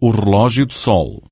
o relógio de sol.